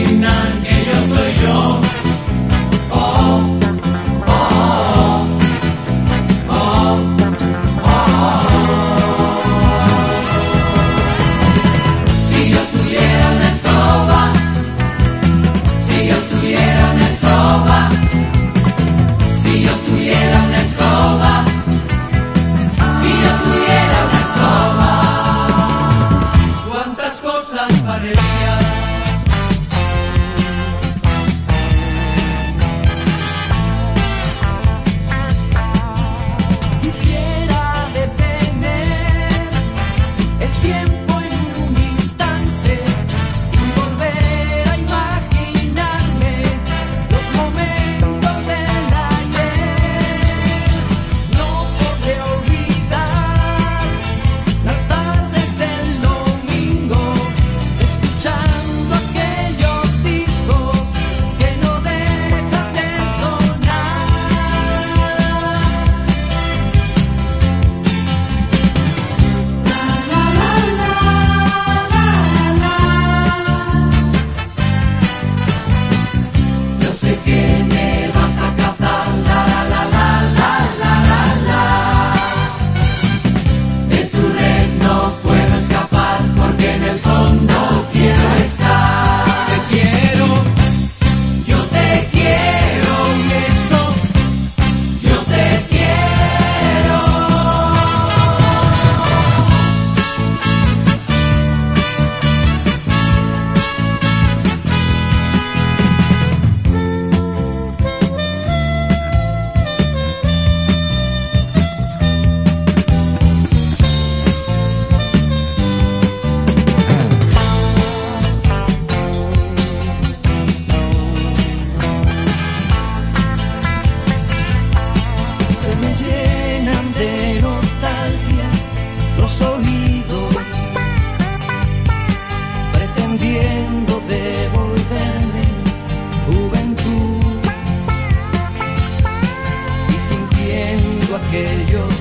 adivinan yo soy yo. Oh.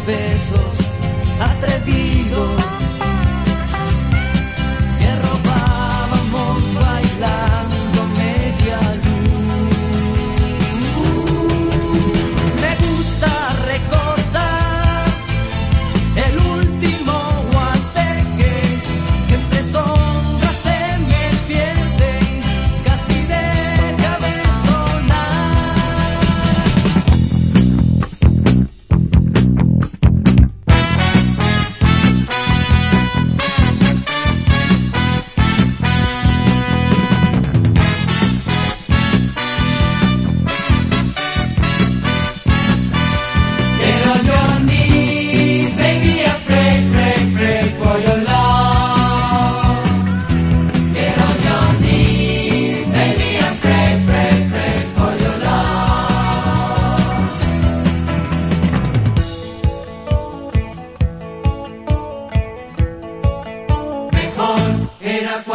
besos atrevidos.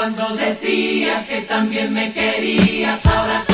Cuando decías que también me querías, ahora.